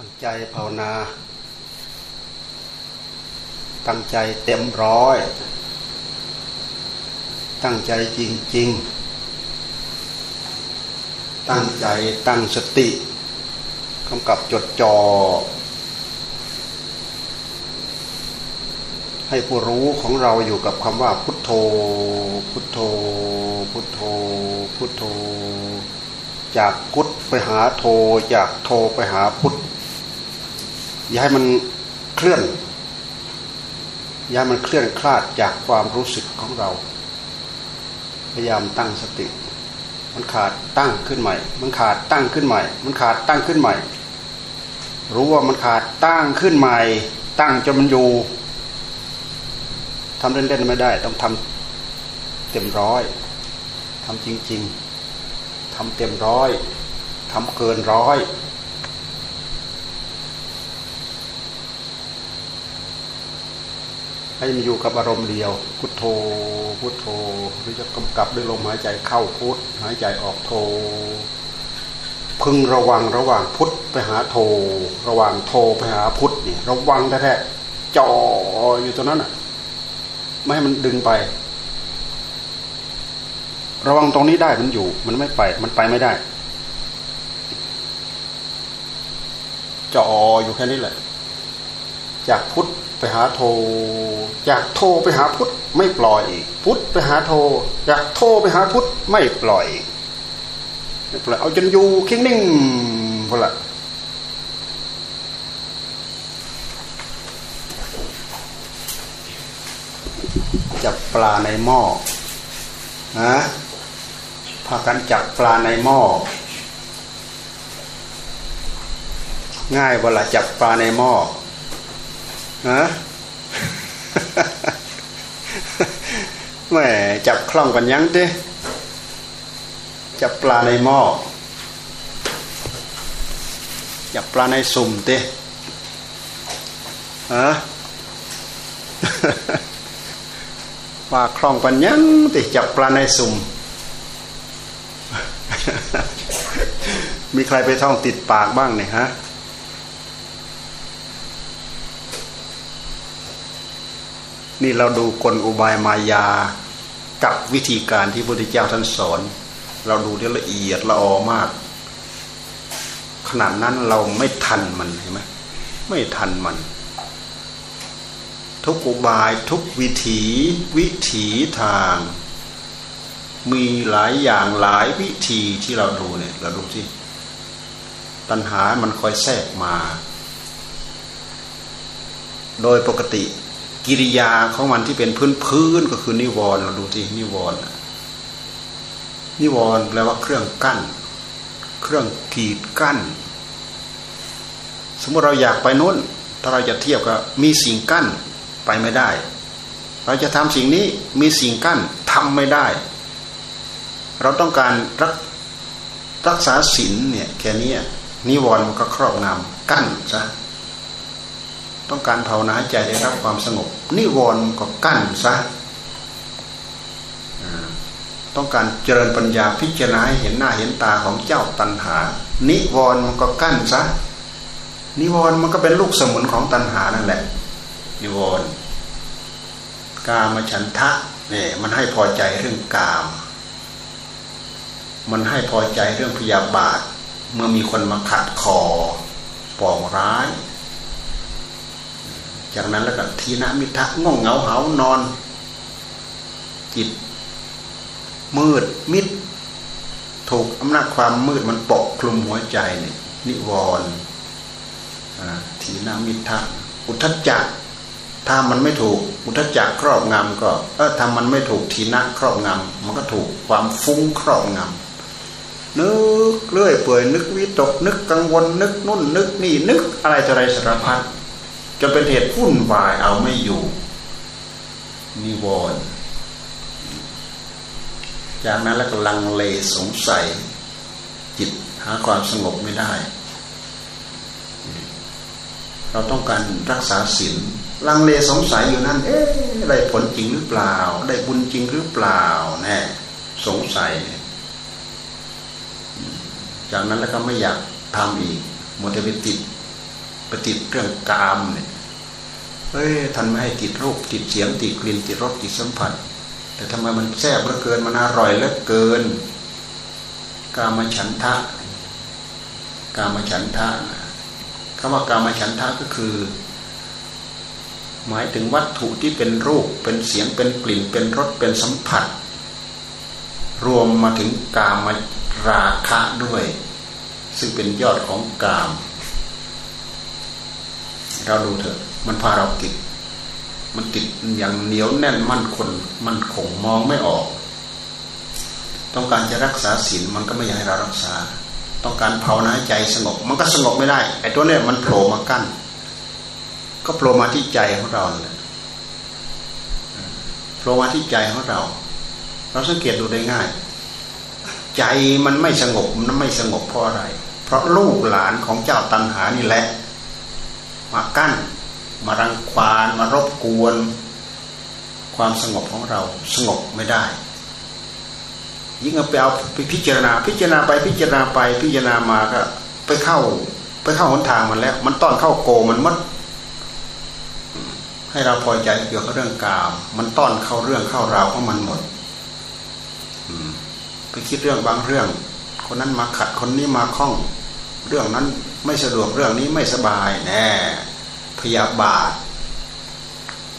ตั้งใจภาวนา ตั้งใจเต็มร้อย ตั้งใจจริง ๆ ตั้งใจตั้งสติกำกับจดจอ่อให้ผู้รู้ของเราอยู่กับคำว่าพุทโธ พุทโธ พุทโธ พุทโธ จากพุทไปหาโท จากโทไปหาพุท อย่าให้มันเคลื่อน อย่าให้มันเคลื่อนคลาดจากความรู้สึกของเรา พยายามตั้งสติ มันขาดตั้งขึ้นใหม่ มันขาดตั้งขึ้นใหม่ มันขาดตั้งขึ้นใหม่ รู้ว่ามันขาดตั้งขึ้นใหม่ ตั้งจนมันอยู่ทำเล่นๆไม่ได้ ต้องทำเต็มร้อยทำจริง ๆทำเต็มร้อยทำเกินร้อย ให้มันอยู่กับอารมณ์เดียว พุทโธ พุทโธหรือจะกำกับด้วยลมหายใจเข้าพุทหายใจออกโธพึงระวังระหว่างพุทไปหาโธระหว่างโธไปหาพุทนี่ระวังแท้ๆจ่ออยู่ตรงนั้นอะไม่ให้มันดึงไป ระวังตรงนี้ได้มันอยู่ มันไม่ไป มันไปไม่ได้จ่ออยู่แค่นี้แหละ จากพุทธ ไปหาโทจากโทไปหาพุทธไม่ปล่อย พุทธไปหาโทจากโทไปหาพุทธไม่ปล่อยไม่ปล่อยเอาจนอยู่คิงนิ่งพอละจับปลาในหม้อฮะพากันจับปลาในหม้อง่ายเวลาจับปลาในหม้อ ฮะแม่จับคล่องกันยังดิจับปลาในหม้อจับปลาในสุ่มดิฮะว่าคล่องกันยังติจับปลาในสุ่ม มีใครไปท่องติดปากบ้างเนี่ยฮะ นี่เราดูกลอุบายมายากับวิธีการที่พระพุทธเจ้าท่านสอน เราดูได้ละเอียดละออมาก ขนาดนั้นเราไม่ทันมันเห็นไหมไม่ทันมัน ทุกอุบายทุกวิถีวิถีทาง มีหลายอย่างหลายวิธีที่เราดูเนี่ยเราดูที่ปัญหามันคอยแทรกมา โดยปกติ กิริยาของมันที่เป็นพื้นพื้นก็คือนิวรณ์เราดูที่นิวรณ์นิวรณ์แปลว่าเครื่องกั้น เครื่องกีดกั้น สมมติเราอยากไปนู้นถ้าเราจะเทียบกับมีสิ่งกั้นไปไม่ได้ เราจะทำสิ่งนี้มีสิ่งกั้นทำไม่ได้ เราต้องการรักรักษาศีลเนี่ยแค่นี้นิวรณ์มันก็ครอบงำกั้นซะ ต้องการภาวนาใจได้รับความสงบ นิวรณ์ก็กั้นซะต้องการเจริญปัญญาพิจารณาเห็นหน้าเห็นตาของเจ้าตัณหา นิวรณ์มันก็กั้นซะนิวรณ์มันก็เป็นลูกสมุนของตัณหานั่นแหละ นิวรณ์กามฉันทะเนี่ยมันให้พอใจเรื่องกาม มันให้พอใจเรื่องพยาบาท เมื่อมีคนมาขัดคอปองร้าย จากนั้นแล้วก็ทีนะมิทักง่องเหงาเหานอน จิต มืดมิด ถูกอำนาจความมืดมันปกคลุมหัวใจนี่นิวรณ์ทีนามิทักอุทจจะถ้ามันไม่ถูกอุทจจะครอบงำก็เออถ้ามันไม่ถูกทีนะครอบงำมันก็ถูกความฟุ้งครอบงำนึกเลื่อยเปื่อยนึกวิตกนึกกังวลนึกนุ่นนึกนี่นึกอะไรจะไรสารพัด จนเป็นเหตุวุ่นวายเอาไม่อยู่นิวรณ์จากนั้นแล้วก็ลังเลสงสัย จิตหาความสงบไม่ได้ เราต้องการรักษาศีลลังเลสงสัยอยู่นั่น เอ๊ะได้ผลจริงหรือเปล่า ได้บุญจริงหรือเปล่าแน่สงสัย จากนั้นแล้วก็ไม่อยากทำอีกหมดไปติด ไปติดเรื่องกามเนี่ยเฮ้ยท่านไม่ให้ติดรูปติดเสียงติดกลิ่นติดรสติดสัมผัส แต่ทำไมมันแซ่บเหลือเกินมันอร่อยเหลือเกิน กามฉันทะ กามฉันทะคำว่ากามฉันทะก็คือ หมายถึงวัตถุที่เป็นรูปเป็นเสียงเป็นกลิ่นเป็นรสเป็นสัมผัส รวมมาถึงกามราคะด้วย ซึ่งเป็นยอดของกาม เราดูเถอะมันพาเราติด มันติดอย่างเหนียวแน่นมั่นคงมันคงมองไม่ออก ต้องการจะรักษาศีลมันก็ไม่อยากให้เรารักษา ต้องการภาวนาใจสงบ มันก็สงบไม่ได้ไอ้ตัวเนี้ยมันโผล่มากั้น ก็โผล่มาที่ใจของเราเลยโผล่มาที่ใจของเรา เราสังเกตดูได้ง่าย ใจมันไม่สงบมันไม่สงบเพราะอะไร เพราะลูกหลานของเจ้าตันหานี่แหละ มากั้น มารังควานมารบกวน ความสงบของเราสงบไม่ได้ ยิ่งเอาไปเอาไปพิจารณา พิจารณาไปพิจารณาไปพิจารณามาก็ไปเข้า ไปเข้าหนทางมันแล้ว มันต้อนเข้าโกมันมัดให้เราพอใจเกี่ยวกับเรื่องกาม มันต้อนเข้าเรื่องเข้าราวของมันหมดไปคิดเรื่องบางเรื่อง คนนั้นมาขัดคนนี้มาคล้อง เรื่องนั้น ไม่สะดวกเรื่องนี้ไม่สบายแน่พยาบาท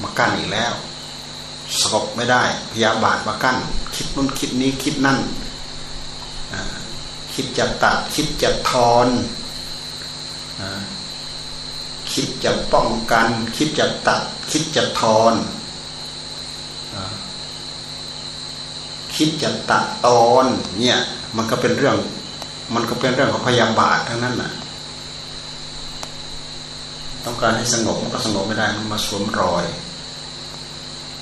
มากั้นอีกแล้วสงบไม่ได้ พยาบาทมากั้น คิดนู้นคิดนี้คิดนั่นคิดจะตัดคิดจะทอนคิดจะป้องกัน คิดจะตัด คิดจะทอนคิดจะตัดตอนเนี่ย มันก็เป็นเรื่อง มันก็เป็นเรื่องของพยาบาททั้งนั้นน่ะ ต้องการให้สงบมันก็สงบไม่ได้มันมาสวมรอย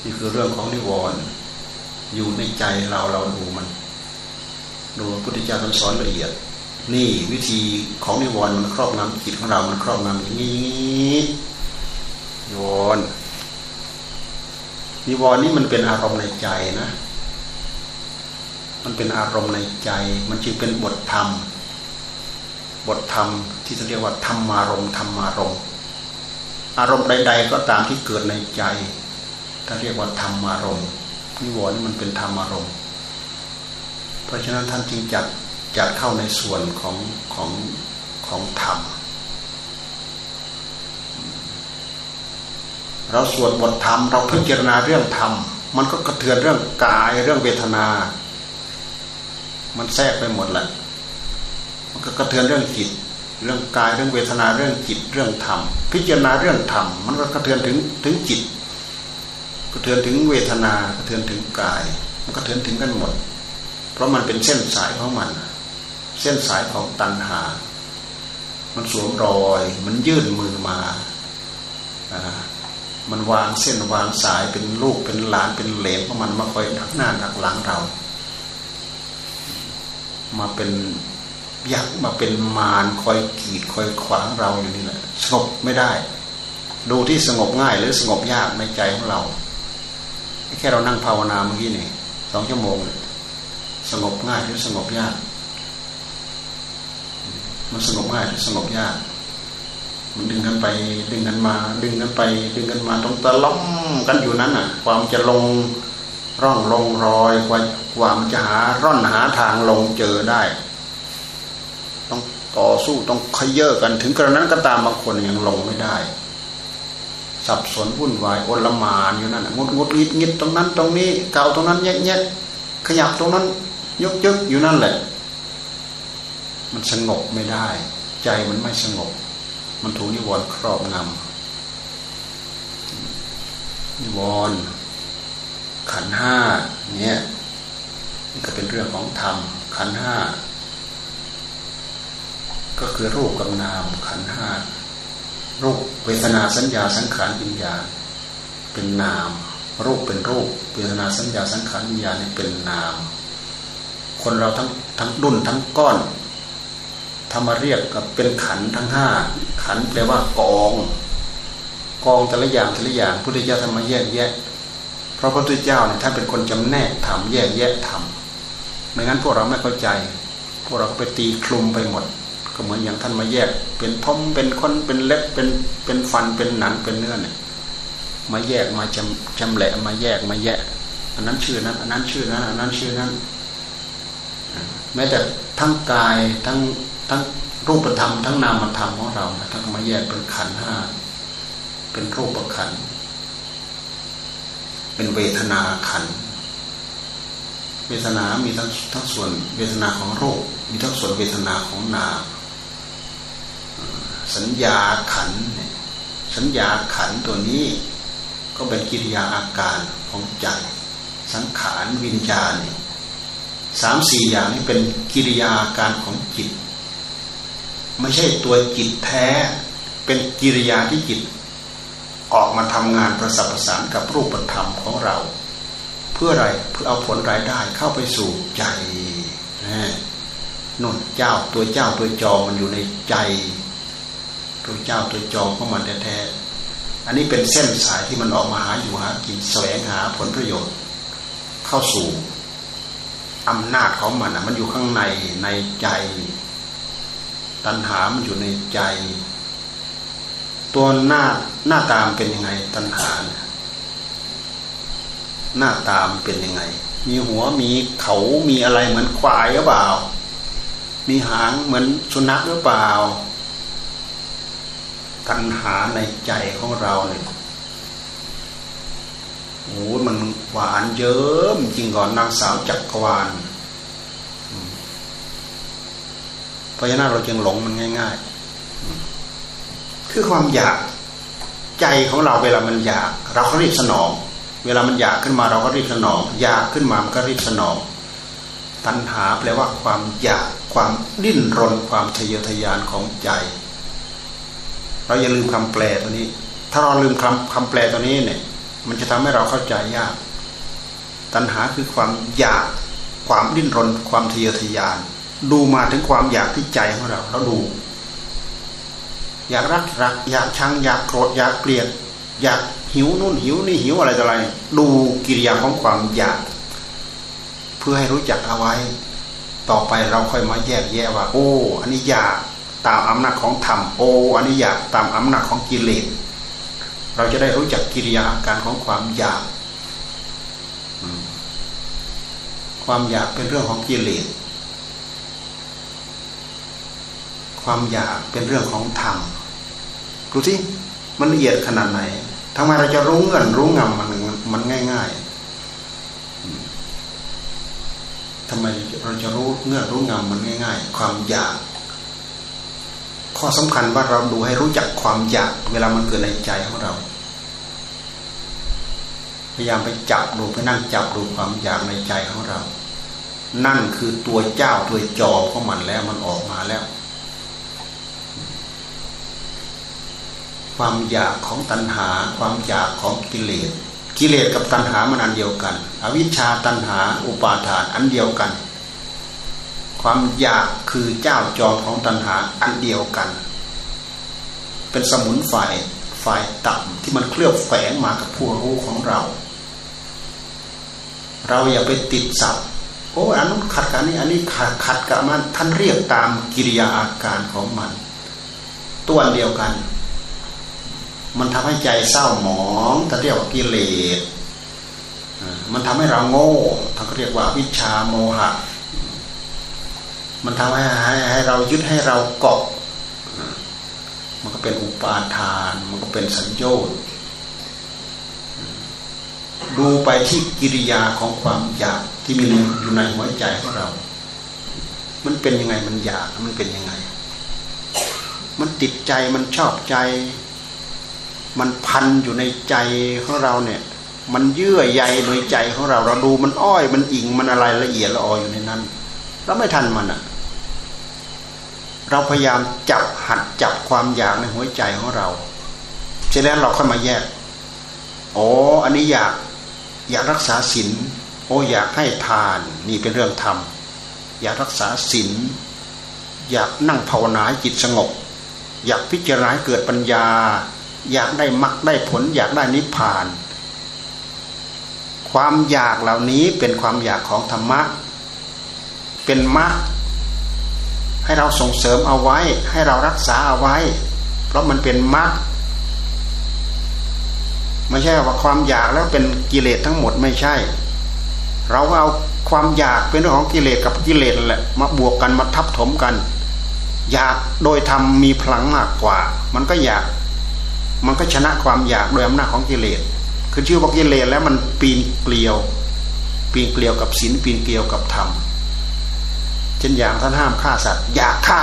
นี่คือเรื่องของนิวรณ์อยู่ในใจเราเราดูมันดูพระพุทธเจ้าท่านสอนละเอียด นี่วิธีของนิวรณ์มันครอบงำจิตของเรา มันครอบงำอย่างนี้นิวรณ์นิวรณ์นี่มันเป็นอารมณ์ในใจนะ มันเป็นอารมณ์ในใจ มันจึงเป็นบทธรรม บทธรรมที่เรียกว่าธรรมารมธรรมารมณ์ อารมณ์ใด ๆ ก็ตามที่เกิดในใจถ้าเรียกว่าธรรมารมณ์นิวรณ์มันเป็นธรรมารมณ์เพราะฉะนั้นท่านจึงจัดจัดเข้าในส่วนของของของธรรม เราสวดบทธรรม เราพิจารณาเรื่องธรรม มันก็กระเทือนเรื่องกายเรื่องเวทนา มันแทรกไปหมดแหละมันก็กระเทือนเรื่องจิต เรื่องกายเรื่องเวทนาเรื่องจิตเรื่องธรรม พิจารณาเรื่องธรรมมันก็กระเทือนถึงถึงจิตกระเทือนถึงเวทนากระเทือนถึงกาย มันกระเทือนถึงกันหมด เพราะมันเป็นเส้นสายของมัน เส้นสายของตัณหา มันสวมรอย มันยื่นมือมาอ่ามันวางเส้นวางสายเป็นลูกเป็นหลานเป็นเหลนของมันมาคอยทักหน้าทักหลังเรา มาเป็น ยักษ์มาเป็นมารคอยกีดคอยขวางเราอยู่นี่แหละสงบไม่ได้ ดูที่สงบง่ายหรือสงบยากในใจของเรา แค่เรานั่งภาวนาเมื่อกี้นี่สองชั่วโมง สงบง่ายหรือสงบยาก มันสงบง่ายหรือสงบยาก มันดึงกันไป ดึงกันมา ดึงกันไป ดึงกันมาตรงตะล่อมกันอยู่นั้นอะ ความจะลงร่องลงรอยความจะหาร่อนหาทางลงเจอได้ ต่อสู้ต้องขยเยอะกันถึงกระนั้นก็ตามบางคนยังลงไม่ได้ สับสนวุ่นวายโอลมานอยู่นั่นงดงดงิดงิดตรงนั้นตรงนี้เก่าตรงนั้นแยกแยกขยับตรงนั้นยกยกอยู่นั่นแหละ มันสงบไม่ได้ ใจมันไม่สงบ มันถูกนิวรณ์ครอบงำนิวรณ์ขันห้าเนี่ยนี่ก็เป็นเรื่องของธรรมขันห้า ก็คือรูปกับนามขันห้ารูปเวทนาสัญญาสังขารวิญญาณเป็นนาม รูปเป็นรูปเวทนาสัญญาสังขารวิญญาณนี่เป็นนาม คนเราทั้งทั้งดุนทั้งก้อนทำมาเรียกกับเป็นขันทั้งห้าขันแปลว่ากอง กองแต่ละอย่างแต่ละอย่างพุทธเจ้าทำมแยกแยะ เพราะพระพุทธเจ้าเนี่ยท่านเป็นคนจำแนกทำแยกแยะทำไม่งั้นพวกเราไม่เข้าใจ พวกเราก็ไปตีคลุมไปหมด ก็เหมือนอย่างท่านมาแยก เป็นพมเป็นคนเป็นเล็บเป็นเป็นฟันเป็นหนังเป็นเนื้อเนี่ยมาแยกมาจำจำแหละมาแยกมาแยกอันนั้นชื่อนั้น อันนั้นชื่อนั้น อันนั้นชื่อนั้น แม้แต่ทั้งกายทั้งทั้งรูปธรรมทั้งนามธรรมของเราทั้งมาแยกเป็นขันห้าเป็นรูปขันเป็นเวทนาขันเวทนา มีทั้งทั้งส่วนเวทนาของรูป มีทั้งส่วนเวทนาของนาม สัญญาขันสัญญาขันตัวนี้ก็เป็นกิริยาอาการของใจสังขารวิญญาณสามสี่อย่างนี้เป็นกิริยาอาการของจิต ไม่ใช่ตัวจิตแท้ เป็นกิริยาที่จิต ออกมาทำงานประสับประสานกับรูปธรรมของเรา เพื่ออะไรเพื่อเอาผลรายได้เข้าไปสู่ใจนุ่นเจ้าตัวเจ้าตัวจอมันอยู่ในใจ ตัวเจ้าตัวจองของมันแท้ๆอันนี้เป็นเส้นสายที่มันออกมาหาอยู่หากินแสวงหาผลประโยชน์ เข้าสู่อำนาจของมันอะมันอยู่ข้างในในใจ ตัณหามันอยู่ในใจ ตัวหน้าหน้าตามเป็นยังไงตัณหาหน้าตามเป็นยังไง มีหัวมีเขามีอะไรเหมือนควายหรือเปล่า มีหางเหมือนสุนัขหรือเปล่า ตัณหาในใจของเราเนี่ยโอ้มันหวานเยิ้มจริงก่อนนางสาวจักรวาลเพราะฉะนั้นเราจึงหลงมันง่าย ๆ คือความอยากใจของเราเวลามันอยาก เราก็รีบสนอง เวลามันอยากขึ้นมาเราก็รีบสนอง อยากขึ้นมามันก็รีบสนอง ตัณหาแปลว่าความอยากความดิ้นรนความทะเยอทะยานของใจ เราอย่าลืมคำแปลตัวนี้ ถ้าเราลืมคำคำแปลตัวนี้เนี่ย มันจะทำให้เราเข้าใจยาก ตัณหาคือความอยากความดิ้นรน ความทะเยอทะยาน ดูมาถึงความอยากที่ใจของเราเราดู อยากรักรัก อยากชัง อยากโกรธอยากเกลียด อยากหิวนู่นหิวนี่หิวอะไรต่ออะไร ดูกิริยาของความอยาก เพื่อให้รู้จักเอาไว้ ต่อไปเราค่อยมาแยกแยะว่า โอ้ อันนี้อยาก ตามอำนาจของธรรมโออนนี้อยากตามอำนาจของกิเลสเราจะได้รู้จักกิริยาอาการของความอยาก ความอยากเป็นเรื่องของกิเลสความอยากเป็นเรื่องของธรรมดูที่มันละเอียดขนาดไหนทำไมเราจะรู้เงื่อนรู้งำมันมันง่าย ๆทำไมเราจะรู้เงื่อนรู้งำมันง่าย ๆ ความอยาก ข้อสำคัญว่าเราดูให้รู้จักความอยากเวลามันเกิดในใจของเรา พยายามไปจับดูไปนั่งจับดูความอยากในใจของเรา นั่นคือตัวเจ้าตัวจอของมันแล้วมันออกมาแล้ว ความอยากของตัณหา ความอยากของกิเลสกิเลสกับตัณหามันอันเดียวกัน อวิชชาตัณหา อุปาทานอันเดียวกัน ความอยากคือเจ้าจอมของตัณหาอันเดียวกัน เป็นสมุนไฟฝ่ายต่ำที่มันเคลือบแฝงมากับผู้รู้ของเรา เราอย่าไปติดสับโอ้อันนั้นขัดกันนี้อันนี้ขัดขัดกับมันท่านเรียกตามกิริยาอาการของมัน ตัวเดียวกัน มันทำให้ใจเศร้าหมองท่านเรียกว่ากิเลสมันทำให้เราโง่ท่านเรียกว่าวิชาโมหะ มันทำให้ให้ให้เรายึดให้เราเกาะ มันก็เป็นอุปาทาน มันก็เป็นสัญญาดูไปที่กิริยาของความอยากที่มีอยู่ในหัวใจของเรา มันเป็นยังไงมันอยาก มันเป็นยังไง มันติดใจ มันชอบใจ มันพันอยู่ในใจของเราเนี่ย มันเยื่อใยในใจของเรา เราดูมันอ้อย มันอิง มันอะไรละเอียดละอออยู่ในนั้น เราไม่ทันมันอะเราพยายามจับหัดจับความอยากในหัวใจของเรา เสร็จแล้วเราค่อยมาแยก อ๋อ อันนี้อยากอยากรักษาศีล โอ้อยากให้ทาน นี่เป็นเรื่องธรรม อยากรักษาศีล อยากนั่งภาวนาจิตสงบ อยากพิจารณาเกิดปัญญา อยากได้มรรคได้ผล อยากได้นิพพาน ความอยากเหล่านี้เป็นความอยากของธรรมะ เป็นมรรคให้เราส่งเสริมเอาไว้ ให้เรารักษาเอาไว้ เพราะมันเป็นมรรคไม่ใช่ว่าความอยากแล้วเป็นกิเลสทั้งหมดไม่ใช่ เราเอาความอยากเป็นเรื่องของกิเลสกับกิเลสแหละมาบวกกันมาทับถมกัน อยากโดยทำมีพลังมากกว่า มันก็อยาก มันก็ชนะความอยากโดยอำนาจของกิเลสคือชื่อว่ากิเลสแล้วมันปีนเกลียว ปีนเกลียวกับศีลปีนเกลียวกับธรรม ช่นอย่างท่านห้ามฆ่าสัตว์ อยากฆ่า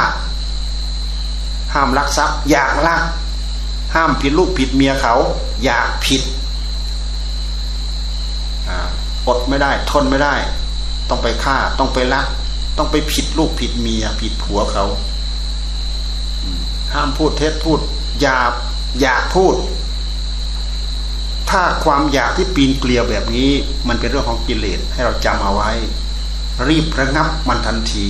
ห้ามลักทรัพย์ อยากลัก ห้ามผิดลูกผิดเมียเขา อยากผิดอดไม่ได้ ทนไม่ได้ ต้องไปฆ่า ต้องไปลัก ต้องไปผิดลูกผิดเมีย ผิดผัวเขา ห้ามพูดเท็จพูดหยาบอยากพูด ถ้าความอยากที่ปีนเกลียวแบบนี้ มันเป็นเรื่องของกิเลสให้เราจำเอาไว้ รีบระงับมันทันที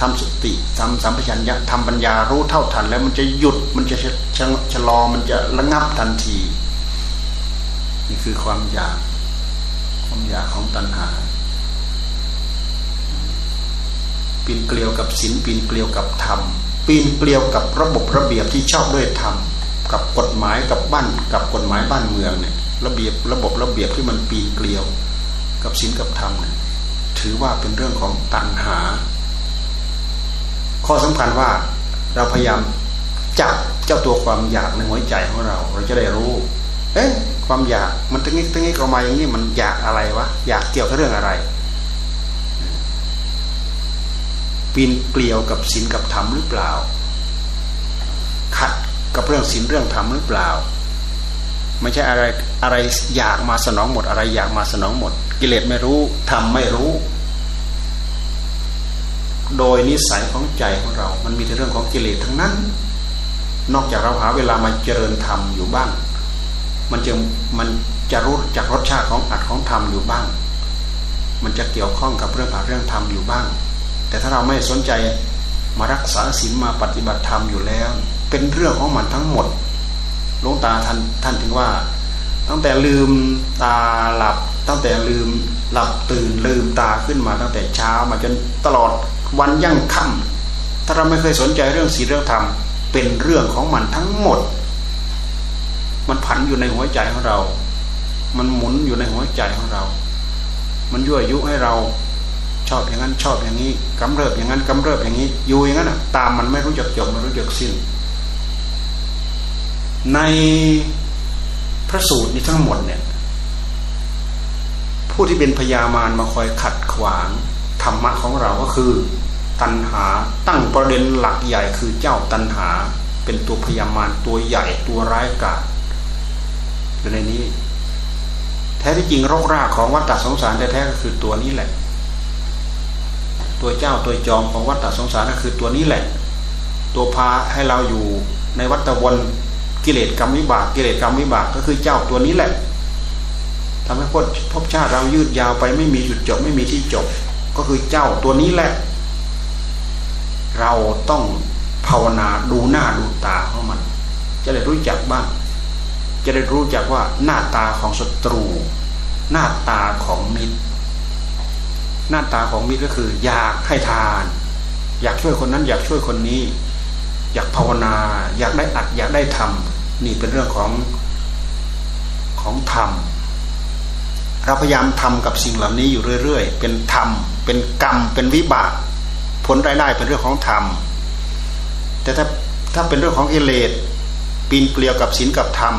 ทำสติทำสัมปชัญญะทำปัญญารู้เท่าทัน แล้วมันจะหยุดมันจะชะลอมันจะระงับทันที นี่คือความอยาก ความอยากของตัณหาปีนเกลียวกับศีลปีนเกลียวกับธรรมปีนเกลียวกับระบบระเบียบที่ชอบด้วยธรรมกับกฎหมายกับบ้านกับกฎหมายบ้านเมืองเนี่ยระเบียบระบบระเบียบที่มันปีนเกลียว กับศีลกับธรรมเนี่ย ถือว่าเป็นเรื่องของตัณหา ข้อสำคัญว่าเราพยายามจับเจ้าตัวความอยากในหัวใจของเรา เราจะได้รู้ เอ๊ะความอยากมันตั้งนี้ตั้งนี้ออกมาอย่างนี้มันอยากอะไรวะอยากเกี่ยวกับเรื่องอะไรปีนเกลียวกับศีลกับธรรมหรือเปล่า ขัดกับเรื่องศีลเรื่องธรรมหรือเปล่า ไม่ใช่อะไรอะไรอยากมาสนองหมด อะไรอยากมาสนองหมด กิเลสไม่รู้ธรรมไม่รู้ โดยนิสัยของใจของเรา มันมีแต่เรื่องของกิเลสทั้งนั้น นอกจากเราหาเวลามาเจริญธรรมอยู่บ้าง มันจะมันจะรู้จากรสชาติของอัดของธรรมอยู่บ้าง มันจะเกี่ยวข้องกับเรื่องอัดเรื่องธรรมอยู่บ้าง แต่ถ้าเราไม่สนใจมารักษาศีลมาปฏิบัติธรรมอยู่แล้ว เป็นเรื่องของมันทั้งหมด หลวงตาท่านท่านถึงว่า ตั้งแต่ลืมตาหลับ ตั้งแต่ลืมหลับตื่นลืมตาขึ้นมาตั้งแต่เช้ามาจนตลอดวันยั่งค่ำถ้าเราไม่เคยสนใจเรื่องศีลเรื่องธรรมเป็นเรื่องของมันทั้งหมด มันผันอยู่ในหัวใจของเรา มันหมุนอยู่ในหัวใจของเรา มันยั่วยุให้เราชอบอย่างนั้นชอบอย่างนี้กำเริบอย่างนั้นกำเริบอย่างนี้ อยู่อย่างนั้นตามมันไม่รู้จักจบไม่รู้จักสิ้น ในพระสูตรนี้ทั้งหมดเนี่ย ผู้ที่เป็นพญามารมาคอยขัดขวางธรรมะของเราก็คือ ตัณหาตั้งประเด็นหลักใหญ่คือเจ้าตัณหา เป็นตัวพยามารตัวใหญ่ตัวร้ายกาจอยู่ในนี้ แท้ที่จริงโรครากของวัฏฏสงสารแท้ๆก็คือตัวนี้แหละ ตัวเจ้าตัวจอมของวัฏฏสงสารก็คือตัวนี้แหละ ตัวพาให้เราอยู่ในวัฏวน กิเลสกรรมวิบาก กิเลสกรรมวิบากก็คือเจ้าตัวนี้แหละทำให้พพบชาติเรายืดยาวไปไม่มีจุดจบไม่มีที่จบ ก็คือเจ้าตัวนี้แหละ เราต้องภาวนาดูหน้าดูตาของมัน จะได้รู้จักบ้าง จะได้รู้จักว่าหน้าตาของศัตรู หน้าตาของมิตร หน้าตาของมิตรก็คือ อยากให้ทาน อยากช่วยคนนั้นอยากช่วยคนนี้ อยากภาวนา อยากได้อัดอยากได้ทำนี่เป็นเรื่องของของธรรมเราพยายามทำกับสิ่งเหล่านี้อยู่เรื่อย ๆ เป็นธรรม เป็นกรรม เป็นวิบาก ผลรายได้เป็นเรื่องของธรรม แต่ถ้าถ้าเป็นเรื่องของกิเลสปีนเกลียวกับศีลกับธรรม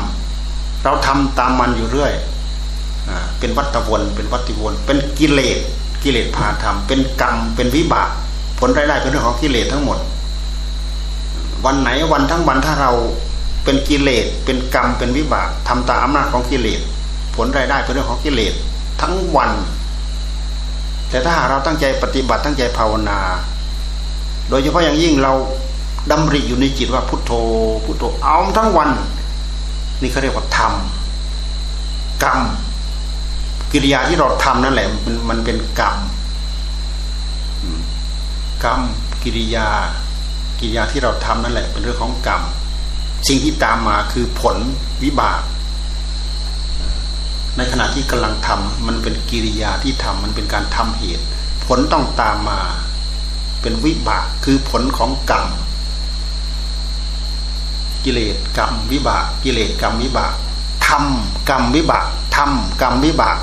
เราทำตามมันอยู่เรื่อย เป็นวัตวน เป็นวัติวน เป็นกิเลส กิเลสพาธรรม เป็นกรรม เป็นวิบาก ผลรายได้เป็นเรื่องของกิเลสทั้งหมด วันไหนวันทั้งวันถ้าเราเป็นกิเลสเป็นกรรมเป็นวิบากทำตามอำนาจของกิเลสผลรายได้เป็นเรื่องของกิเลสทั้งวัน แต่ถ้าหากเราตั้งใจปฏิบัติตั้งใจภาวนา โดยเฉพาะอย่างยิ่งเราดำริอยู่ในจิตว่าพุทโธพุทโธเอาทั้งวัน นี่เขาเรียกว่าธรรมกรรม กิริยาที่เราทำนั่นแหละมันมันเป็นกรรมกรรมกิริยา กิริยาที่เราทำนั่นแหละ เป็นเรื่องของกรรม สิ่งที่ตามมาคือผลวิบาก ในขณะที่กำลังทำมันเป็นกิริยาที่ทำมันเป็นการทำเหตุ ผลต้องตามมา เป็นวิบากคือผลของกรรมกิเลสกรรมวิบาก กิเลสกรรมวิบากทำกรรมวิบากทำกรรมวิบาก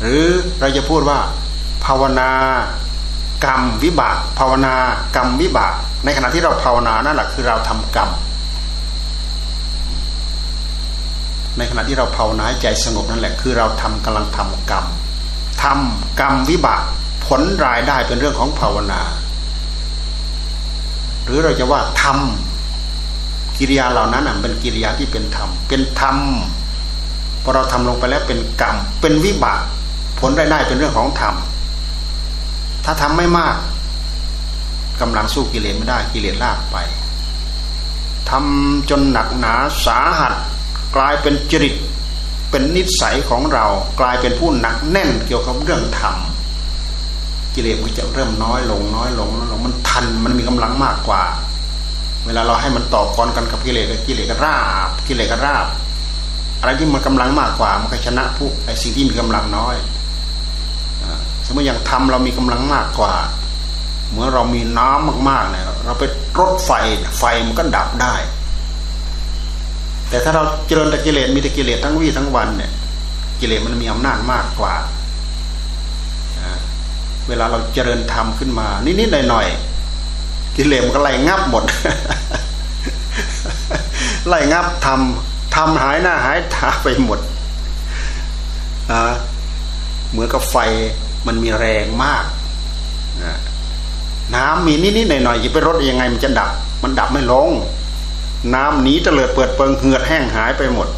หรือเราจะพูดว่า ภาวนา กรรมวิบาก ภาวนากรรมวิบาก ในขณะที่เราภาวนานั่นแหละคือเราทำกรรม ในขณะที่เราภาวนาใจสงบนั่นแหละคือเราทำกำลังทำกรรมทำกรรมวิบาก ผลรายได้เป็นเรื่องของภาวนา หรือเราจะว่าทำกิริยาเหล่านั้นเป็นกิริยาที่เป็นธรรมเป็นธรรมพอเราทำลงไปแล้วเป็นกรรม เป็นวิบาก ผลรายได้เป็นเรื่องของธรรม ถ้าทำไม่มากกำลังสู้กิเลสไม่ได้กิเลสลากไปทำจนหนักหนาสาหัส กลายเป็นจริตเป็นนิสัยของเรา กลายเป็นผู้หนักแน่นเกี่ยวกับเรื่องธรรมกิเลสมันจะเริ่มน้อยลงน้อยลงน้อยลงมันทันมันมีกำลังมากกว่า เวลาเราให้มันต่อกรกันกับกิเลสกิเลสก็ราบ กิเลสก็ราบ อะไรที่มันกำลังมากกว่า มันก็ชนะผู้ไอ้สิ่งที่มีกำลังน้อย สมมติอย่างทำเรามีกำลังมากกว่า เมื่อเรามีน้ำมากๆเนี่ยเราไปรดไฟไฟมันก็ดับได้ แต่ถ้าเราเจริญแต่กิเลสมีแต่กิเลสทั้งวี่ทั้งวันเนี่ย กิเลสมันมีอำนาจมากกว่าเวลาเราเจริญธรรมขึ้นมา นิดๆหน่อยๆกิเลสมันก็ไล่งับหมดไล่งับทำทำหายหน้าหายตาไปหมดเหมือนกับไฟ มันมีแรงมากน้ำมีนิดๆหน่อยๆจะไปรดยังไงมันจะดับ มันดับไม่ลง น้ำหนีเตลิดเปิดเปิงเหือดแห้งหายไปหมด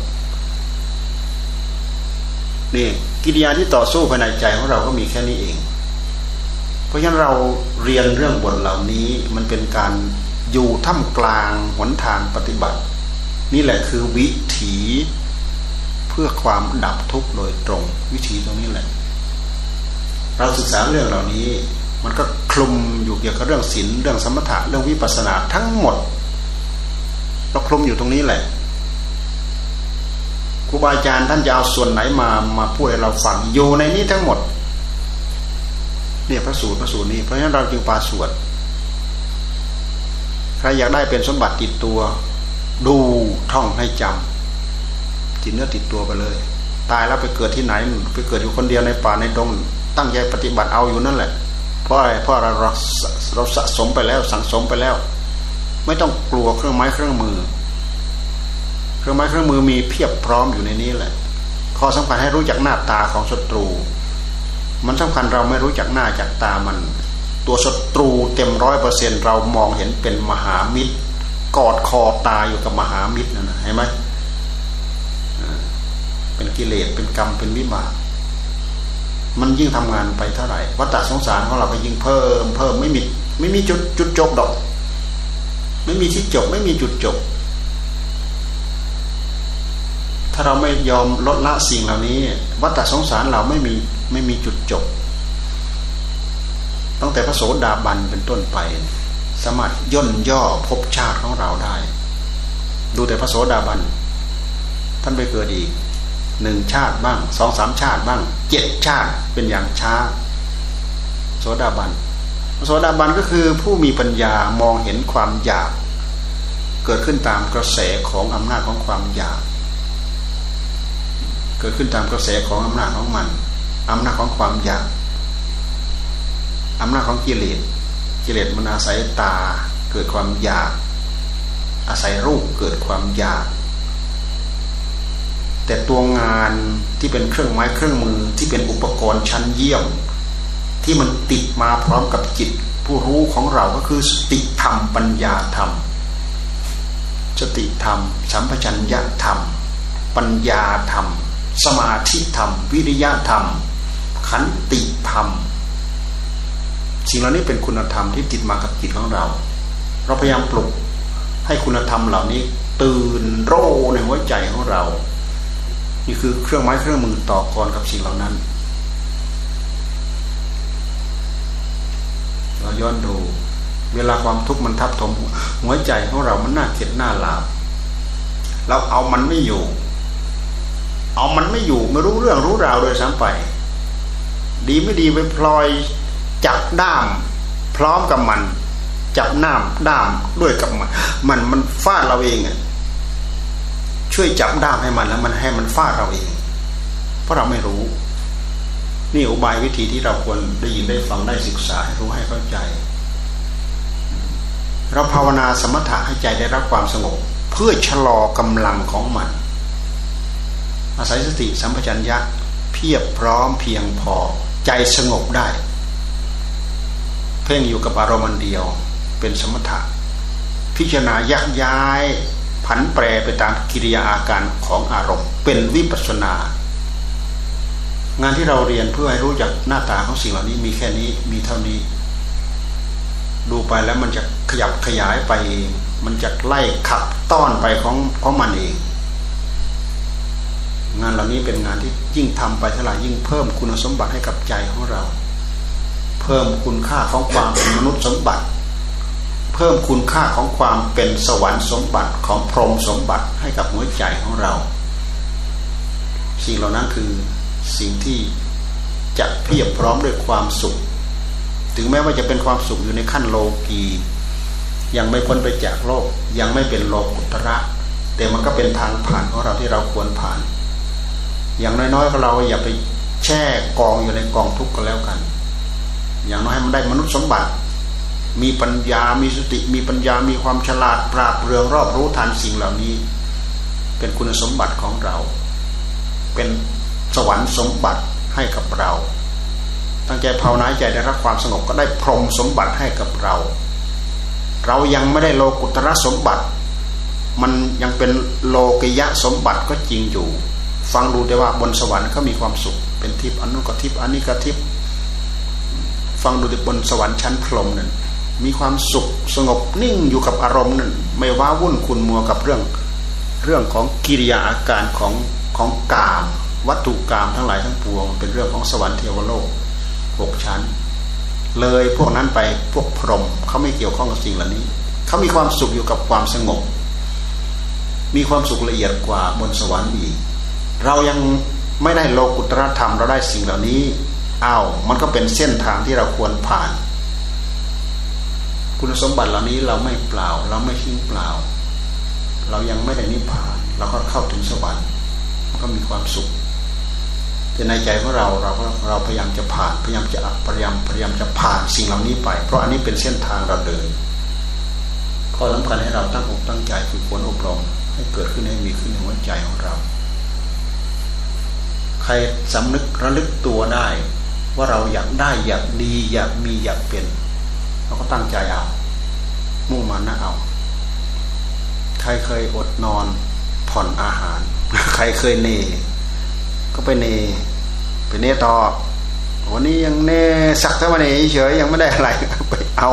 นี่กิริยาที่ต่อสู้ภายในใจของเราก็มีแค่นี้เอง เพราะฉะนั้นเราเรียนเรื่องบทเหล่านี้มันเป็นการอยู่ท่ามกลางหนทางปฏิบัติ นี่แหละคือวิถีเพื่อความดับทุกข์โดยตรง วิธีตรงนี้แหละ เราศึกษาเรื่องเหล่านี้ มันก็คลุมอยู่เกี่ยวกับเรื่องศีลเรื่องสมถะเรื่องวิปัสสนาทั้งหมดเราคลุมอยู่ตรงนี้แหละครูบาอาจารย์ท่านจะเอาส่วนไหนมามาพูดให้เราฟังอยู่ในนี้ทั้งหมด เนี่ยพระสูตรพระสูตรนี้เพราะฉะนั้นเราจึงปาสวดใครอยากได้เป็นสมบัติติดตัว ดูท่องให้จำติดเนื้อติดตัวไปเลย ตายแล้วไปเกิดที่ไหนไปเกิดอยู่คนเดียวในป่าในดง ตั้งใจปฏิบัติเอาอยู่นั่นแหละ เพราะอะไรเพราะเราเราสะสมไปแล้ว สังสมไปแล้ว ไม่ต้องกลัวเครื่องไม้เครื่องมือ เครื่องไม้เครื่องมือมีเพียบพร้อมอยู่ในนี้แหละข้อสำคัญให้รู้จักหน้าตาของศัตรู มันสำคัญเราไม่รู้จักหน้าจากตามัน ตัวศัตรูเต็มร้อยเปอร์เซ็นเรามองเห็นเป็นมหามิตร กอดคอตายอยู่กับมหามิตรนั่นนะเห็นไหมเป็นกิเลสเป็นกรรมเป็นวิบาก มันยิ่งทำงานไปเท่าไหร่วัฏสงสารของเราก็ยิ่งเพิ่มเพิ่มไม่มีไม่มีจุดจุดจบดอก ไม่มีที่จบไม่มีจุดจบ ถ้าเราไม่ยอมลดละสิ่งเหล่านี้ วัฏสงสารเราไม่มีไม่มีจุดจบ ตั้งแต่พระโสดาบันเป็นต้นไป สามารถย่นย่อภพชาติของเราได้ ดูแต่พระโสดาบันท่านไปเกิดอีก หนึ่งชาติบ้างสองสามชาติบ้างเจ็ดชาติเป็นอย่างช้า โสดาบันโสดาบันก็คือผู้มีปัญญามองเห็นความอยาก เกิดขึ้นตามกระแสของอำนาจของความอยาก เกิดขึ้นตามกระแสของอำนาจของมันอำนาจของความอยากอำนาจของกิเลสกิเลสมันอาศัยตาเกิดความอยาก อาศัยรูปเกิดความอยาก แต่ตัวงานที่เป็นเครื่องไม้เครื่องมือที่เป็นอุปกรณ์ชั้นเยี่ยม ที่มันติดมาพร้อมกับจิต ผู้รู้ของเราก็คือสติธรรมปัญญาธรรม สติธรรม สัมปชัญญะธรรม ปัญญาธรรม สมาธิธรรม วิริยะธรรม ขันติธรรมสิ่งเหล่านี้เป็นคุณธรรมที่ติดมากับจิตของเรา เราพยายามปลุกให้คุณธรรมเหล่านี้ ตื่นโรในหัวใจของเรา นี่คือเครื่องไม้เครื่องมือต่อกรกับสิ่งเหล่านั้น เราย้อนดู เวลาความทุกข์มันทับถมหัวใจของเรามันน่าเข็ดหน้าลาบเราเอามันไม่อยู่ เอามันไม่อยู่ไม่รู้เรื่องรู้ราวโดยซ้ำไป ดีไม่ดีไปพลอยจับด้าม พร้อมกับมัน จับน้ำด้ามด้วยกับมัน มันมันฟาดเราเองอะ ช่วยจับด้ามให้มันแล้วมันให้มันฟาดเราเอง เพราะเราไม่รู้ นี่อุบายวิธีที่เราควรได้ยินได้ฟังได้ศึกษาให้รู้ให้เข้าใจ เราภาวนาสมถะให้ใจได้รับความสงบ เพื่อชะลอกำลังของมัน อาศัยสติสัมปชัญญะเพียบพร้อมเพียงพอใจสงบได้ เพ่งอยู่กับอารมณ์เดียว เป็นสมถะ พิจารณายักย้าย ผันแปรไปตามกิริยาอาการของอารมณ์ เป็นวิปัสนา งานที่เราเรียนเพื่อให้รู้จักหน้าตาของสิ่งเหล่านี้มีแค่นี้มีเท่านี้ ดูไปแล้วมันจะขยับขยายไป มันจะไล่ขับต้อนไปของของมันเอง งานเหล่านี้เป็นงานที่ยิ่งทำไปเท่าไหร่ยิ่งเพิ่มคุณสมบัติให้กับใจของเรา เพิ่มคุณค่าของความเป็นมนุษย์สมบัติ เพิ่มคุณค่าของความเป็นสวรรค์สมบัติของพรหมสมบัติให้กับหัวใจของเรา สิ่งเหล่านั้นคือสิ่งที่จะเพียบพร้อมด้วยความสุข ถึงแม้ว่าจะเป็นความสุขอยู่ในขั้นโลกียังไม่พ้นไปจากโลก ยังไม่เป็นโลกุตระ แต่มันก็เป็นทางผ่านของเราที่เราควรผ่าน อย่างน้อยๆเราอย่าไปแช่กองอยู่ในกองทุกข์ก็แล้วกัน อย่างน้อยให้มันได้มนุษย์สมบัติ มีปัญญา มีสติ มีปัญญา มีความฉลาด ปราบเรืองรอบรู้ทันสิ่งเหล่านี้ เป็นคุณสมบัติของเรา เป็นสวรรค์สมบัติให้กับเรา ตั้งใจภาวนาใจได้รับความสงบก็ได้พรมสมบัติให้กับเรา เรายังไม่ได้โลกุตระสมบัติ มันยังเป็นโลกิยะสมบัติก็จริงอยู่ ฟังดูแต่ว่าบนสวรรค์เขามีความสุข เป็นทิพย์อนุกทิพย์อันนี้ก็ทิพย์ฟังดูแต่บนสวรรค์ชั้นพรหมนั่น มีความสุขสงบนิ่งอยู่กับอารมณ์นั่นไม่ว้าวุ่นคุณมัวกับเรื่องเรื่องของกิริยาอาการของของกามวัตถุกามทั้งหลายทั้งปวงเป็นเรื่องของสวรรค์เทวโลกหกชั้น เลยพวกนั้นไปพวกพรหมเขาไม่เกี่ยวข้องกับสิ่งเหล่านี้ เขามีความสุขอยู่กับความสงบ มีความสุขละเอียดกว่าบนสวรรค์อีก เรายังไม่ได้โลกุตรธรรมเราได้สิ่งเหล่านี้อ้าวมันก็เป็นเส้นทางที่เราควรผ่าน คุณสมบัติเหล่านี้เราไม่เปล่า เราไม่ทิ้งเปล่า เรายังไม่ได้นิพพาน เราก็เข้าถึงสวรรค์ก็มีความสุขแต่ในใจของเราเราเราพยายามจะผ่านพยายามจะพยายามพยายามจะผ่านสิ่งเหล่านี้ไป เพราะอันนี้เป็นเส้นทางเราเดินข้อสำคัญให้เราตั้งอกตั้งใจฝึกฝนอบรมให้เกิดขึ้นให้มีขึ้นในหัวใจของเรา ใครสำนึกระลึกตัวได้ ว่าเราอยากได้อยากดีอยากมีอยากเป็น เราก็ตั้งใจเอามุ่งมันนะเอา ใครเคยอดนอนผ่อนอาหาร ใครเคยเน ก็ไปเนไปเนต่อวันนี้ยังเนสักเท่าวันนี้เฉยยังไม่ได้อะไรไปเอา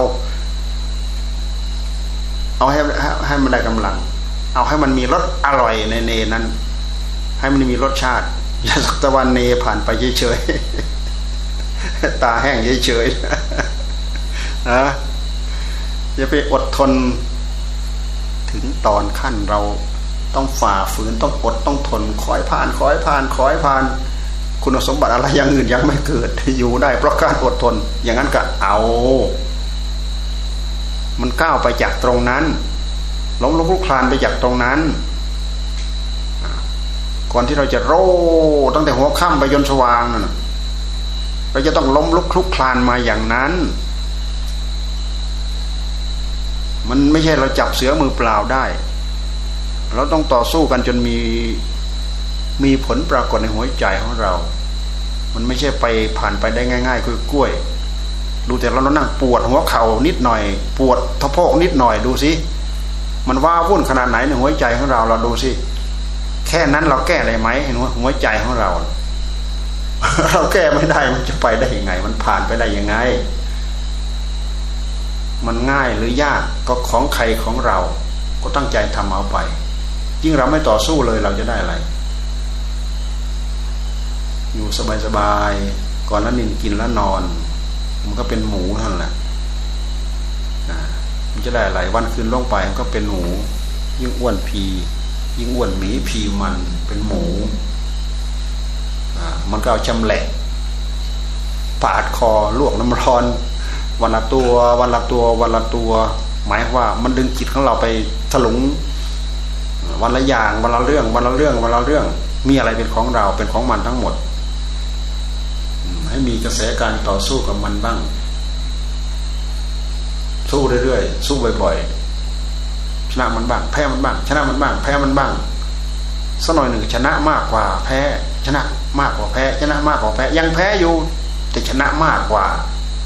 เอาให้ให้มันได้กำลัง เอาให้มันมีรสอร่อยในเนนั้น ให้มันมีรสชาติอย่าสักตะวันเนผ่านไปเฉยๆตาแห้งเฉยๆ นะอย่าไปอดทนถึงตอนขั้นเราต้องฝ่าฝืนต้องอดต้องทนคอยผ่านคอยผ่านคอยผ่าน คุณสมบัติอะไรอย่างอื่นยังไม่เกิดอยู่ได้เพราะการอดทน อย่างนั้นก็เอา มันก้าวไปจากตรงนั้นล้มลุกคลุกคลานไปจากตรงนั้นก่อนที่เราจะโร่ตั้งแต่หัวค่ำไปยนสว่างนั่นเราจะต้องล้มลุกคลุกคลานมาอย่างนั้น มันไม่ใช่เราจับเสือมือเปล่าได้ เราต้องต่อสู้กันจนมีมีผลปรากฏในหัวใจของเรา มันไม่ใช่ไปผ่านไปได้ง่ายๆคือกล้วย ดูแต่เราเรานั่งปวดหัวเข่านิดหน่อย ปวดทะโพกนิดหน่อยดูสิมันว่าวุ่นขนาดไหนในหัวใจของเราเราดูสิแค่นั้นเราแก้ได้ไหมเห็นว่าหัวใจของเรา เราแก้ไม่ได้มันจะไปได้ยังไง มันผ่านไปได้ยังไง มันง่ายหรือยากก็ของใครของเรา ก็ตั้งใจทำเอาไป ยิ่งเราไม่ต่อสู้เลยเราจะได้อะไร อยู่สบายๆก่อนล้วนินกินล้วนอน มันก็เป็นหมูท่านแหละมันจะได้อะไรวันคืนล่วงไปมันก็เป็นหมู ยิ่งอ้วนพี ยิ่งอ้วนหมีพีมันเป็นหมูมันก็เอาจำแหละปาดคอลวกน้ำร้อน วันละตัว วันละตัว วันละตัว หมายว่ามันดึงจิตของเราไปถลุง วันละอย่างวันละเรื่อง วันละเรื่อง วันละเรื่อง มีอะไรเป็นของเราเป็นของมันทั้งหมด ให้มีกระแสการต่อสู้กับมันบ้าง สู้เรื่อยๆสู้บ่อยๆชนะมันบ้างแพ้มันบ้างชนะมันบ้างแพ้มันบ้างสักหน่อยหนึ่งชนะมากกว่าแพ้ ชนะมากกว่าแพ้ ชนะมากกว่าแพ้ ยังแพ้อยู่ แต่ชนะมากกว่า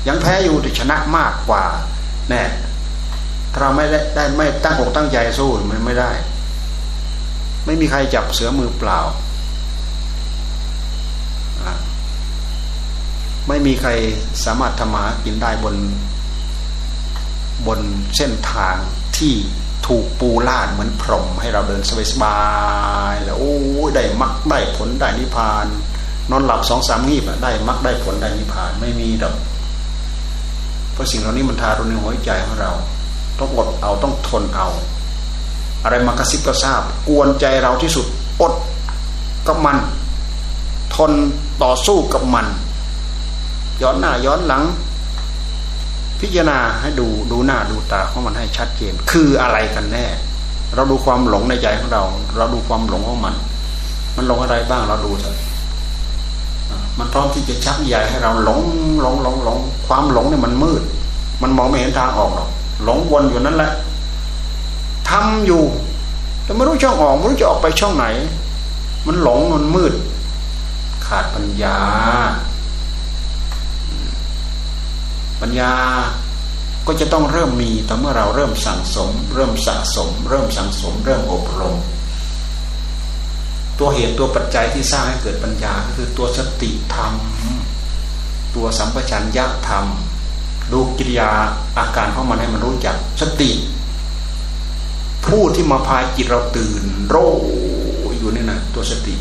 ยังแพ้อยู่แต่ชนะมากกว่าแน่ถ้าเราไม่ได้ได้ไม่ตั้งอกตั้งใจสู้มันไม่ได้ ไม่มีใครจับเสือมือเปล่า ไม่มีใครสามารถทำมากินได้บน บนเส้นทางที่ถูกปูลาดเหมือนพรม ให้เราเดินสบายๆแล้วโอ้ได้มักได้ผลได้นิพพาน นอนหลับสองสามงีบได้มักได้ผลได้นิพพานไม่มีดอก เพราะสิ่งเหล่านี้มันทารุณในหัวใจของเรา ต้องอดเอาต้องทนเอา อะไรมากระซิบกระซาบ กวนใจเราที่สุดอดกับมัน ทนต่อสู้กับมัน ย้อนหน้าย้อนหลัง พิจารณาให้ดูดูหน้าดูตาของมันให้ชัดเจน คืออะไรกันแน่ เราดูความหลงในใจของเรา เราดูความหลงของมัน มันหลงอะไรบ้างเราดูเถอะ มันพร้อมที่จะชักใหญ่ให้เราหลงหลงหลงหลงความหลงเนี่ยมันมืด มันมองไม่เห็นทางออกหรอกหลงวนอยู่นั่นแหละทำอยู่แต่ไม่รู้ช่องออกไม่รู้จะออกไปช่องไหน มันหลงมันมืด ขาดปัญญา ปัญญาก็จะต้องเริ่มมีต่เมื่อเราเริ่มสั่งสม เริ่มสะสม เริ่มสั่งสม เริ่มอบรม ตัวเหตุตัวปัจจัยที่สร้างให้เกิดปัญญาคือตัวสติธรรม ตัวสัมปชัญญะธรรมดูกิริยาอาการของมันให้มันรู้จักสติ ผู้ที่มาพาจิตเราตื่นโรอยู่นี่นะตัวสติ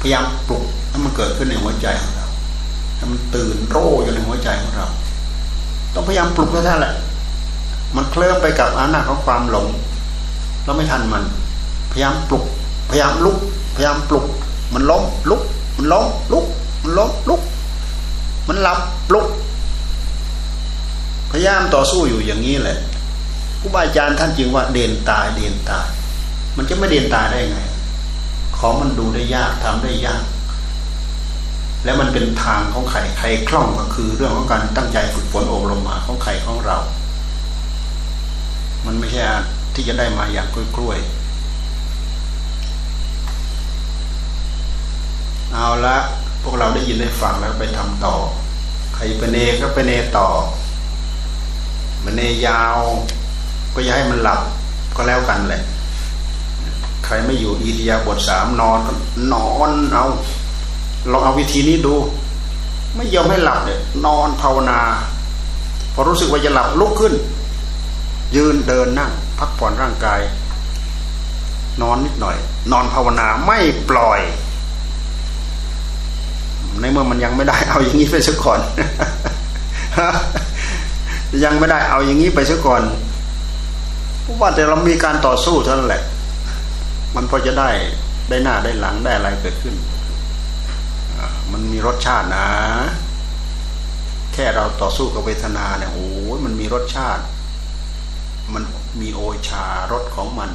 พยายามปลุกให้มันเกิดขึ้นในหัวใจของเราให้มันตื่นโร่อยู่ในหัวใจของเรา ต้องพยายามปลุกท่านแหละ มันเคลื่อนไปกับอานาของความหลง เราไม่ทันมัน พยายามปลุก พยายามลุก พยายามปลุก มันล้มลุก มันล้มลุก มันล้มลุก มันหลับลุก พยายามต่อสู้อยู่อย่างนี้แหละครูบาอาจารย์ท่านจึงว่าเด่นตายเด่นตาย มันจะไม่เด่นตายได้ไง ของมันดูได้ยากทำได้ยาก แล้วมันเป็นทางของใครใครคล่องก็คือ เรื่องของการตั้งใจฝึกฝนอบรมมาของใครของเรา มันไม่ใช่ที่จะได้มาอย่างกล้วยๆ เอาละพวกเราได้ยินได้ฟังแล้วไปทำต่อ ใครเป็นเนก็เป็นเนต่อ มันเนยาว ก็อย่าให้มันหลับก็แล้วกันแหละ ใครไม่อยู่อิริยาบถสามนอนก็นอนเอาลองเอาวิธีนี้ดู ไม่ยอมให้หลับเนี่ยนอนภาวนา พอรู้สึกว่าจะหลับลุกขึ้น ยืนเดินนั่ง พักผ่อนร่างกาย นอนนิดหน่อย นอนภาวนาไม่ปล่อย ในเมื่อมันยังไม่ได้เอาอย่างนี้ไปซะก่อน ยังไม่ได้เอาอย่างนี้ไปซะก่อนว่าแต่เรามีการต่อสู้เท่านั้นแหละ มันพอจะได้ได้หน้าได้หลังได้อะไรเกิดขึ้น มันมีรสชาตินะ แค่เราต่อสู้กับเวทนาเนี่ยโอ้ยมันมีรสชาติ มันมีโอชารสของมัน